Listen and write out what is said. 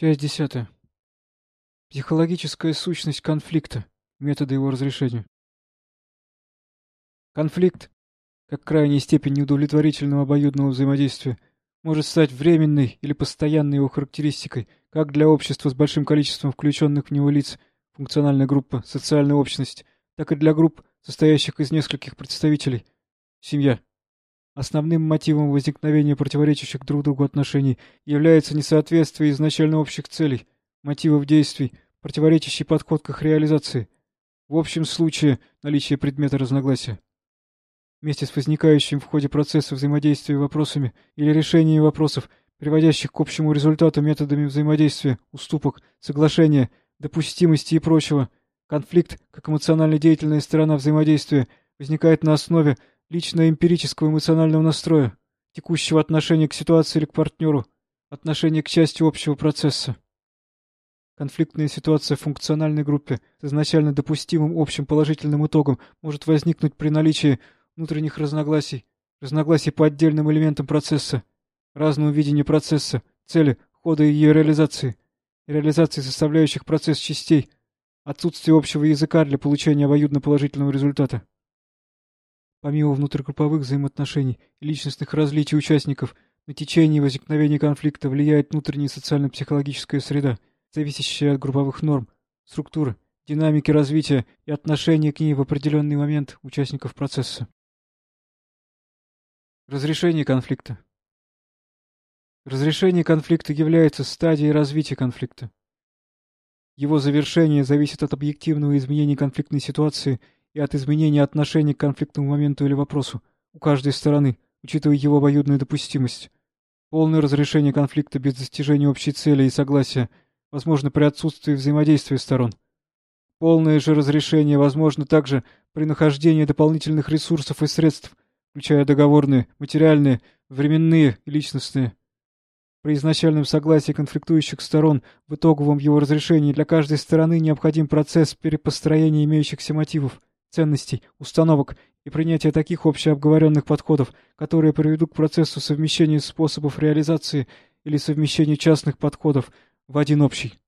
Часть десятая. Психологическая сущность конфликта. Методы его разрешения. Конфликт, как крайняя степень неудовлетворительного обоюдного взаимодействия, может стать временной или постоянной его характеристикой как для общества с большим количеством включенных в него лиц, функциональная группа, социальная общность, так и для групп, состоящих из нескольких представителей, семья. Основным мотивом возникновения противоречащих друг другу отношений является несоответствие изначально общих целей, мотивов действий, противоречащий подход к их реализации. В общем случае наличие предмета разногласия. Вместе с возникающим в ходе процесса взаимодействия вопросами или решением вопросов, приводящих к общему результату методами взаимодействия, уступок, соглашения, допустимости и прочего, конфликт, как эмоционально деятельная сторона взаимодействия, возникает на основе лично-эмпирического эмоционального настроя, текущего отношения к ситуации или к партнеру, отношения к части общего процесса. Конфликтная ситуация в функциональной группе с изначально допустимым общим положительным итогом может возникнуть при наличии внутренних разногласий, разногласий по отдельным элементам процесса, разного видения процесса, цели, хода и ее реализации, реализации составляющих процесс частей, отсутствие общего языка для получения обоюдно положительного результата. Помимо внутригрупповых взаимоотношений и личностных различий участников, на течение и возникновение конфликта влияет внутренняя социально-психологическая среда, зависящая от групповых норм, структуры, динамики развития и отношения к ней в определенный момент участников процесса. Разрешение конфликта Разрешение конфликта является стадией развития конфликта. Его завершение зависит от объективного изменения конфликтной ситуации и от изменения отношения к конфликтному моменту или вопросу у каждой стороны, учитывая его обоюдную допустимость. Полное разрешение конфликта без достижения общей цели и согласия возможно при отсутствии взаимодействия сторон. Полное же разрешение возможно также при нахождении дополнительных ресурсов и средств, включая договорные, материальные, временные и личностные. При изначальном согласии конфликтующих сторон в итоговом его разрешении для каждой стороны необходим процесс перепостроения имеющихся мотивов, ценностей, установок и принятия таких общеобговоренных подходов, которые приведут к процессу совмещения способов реализации или совмещения частных подходов в один общий.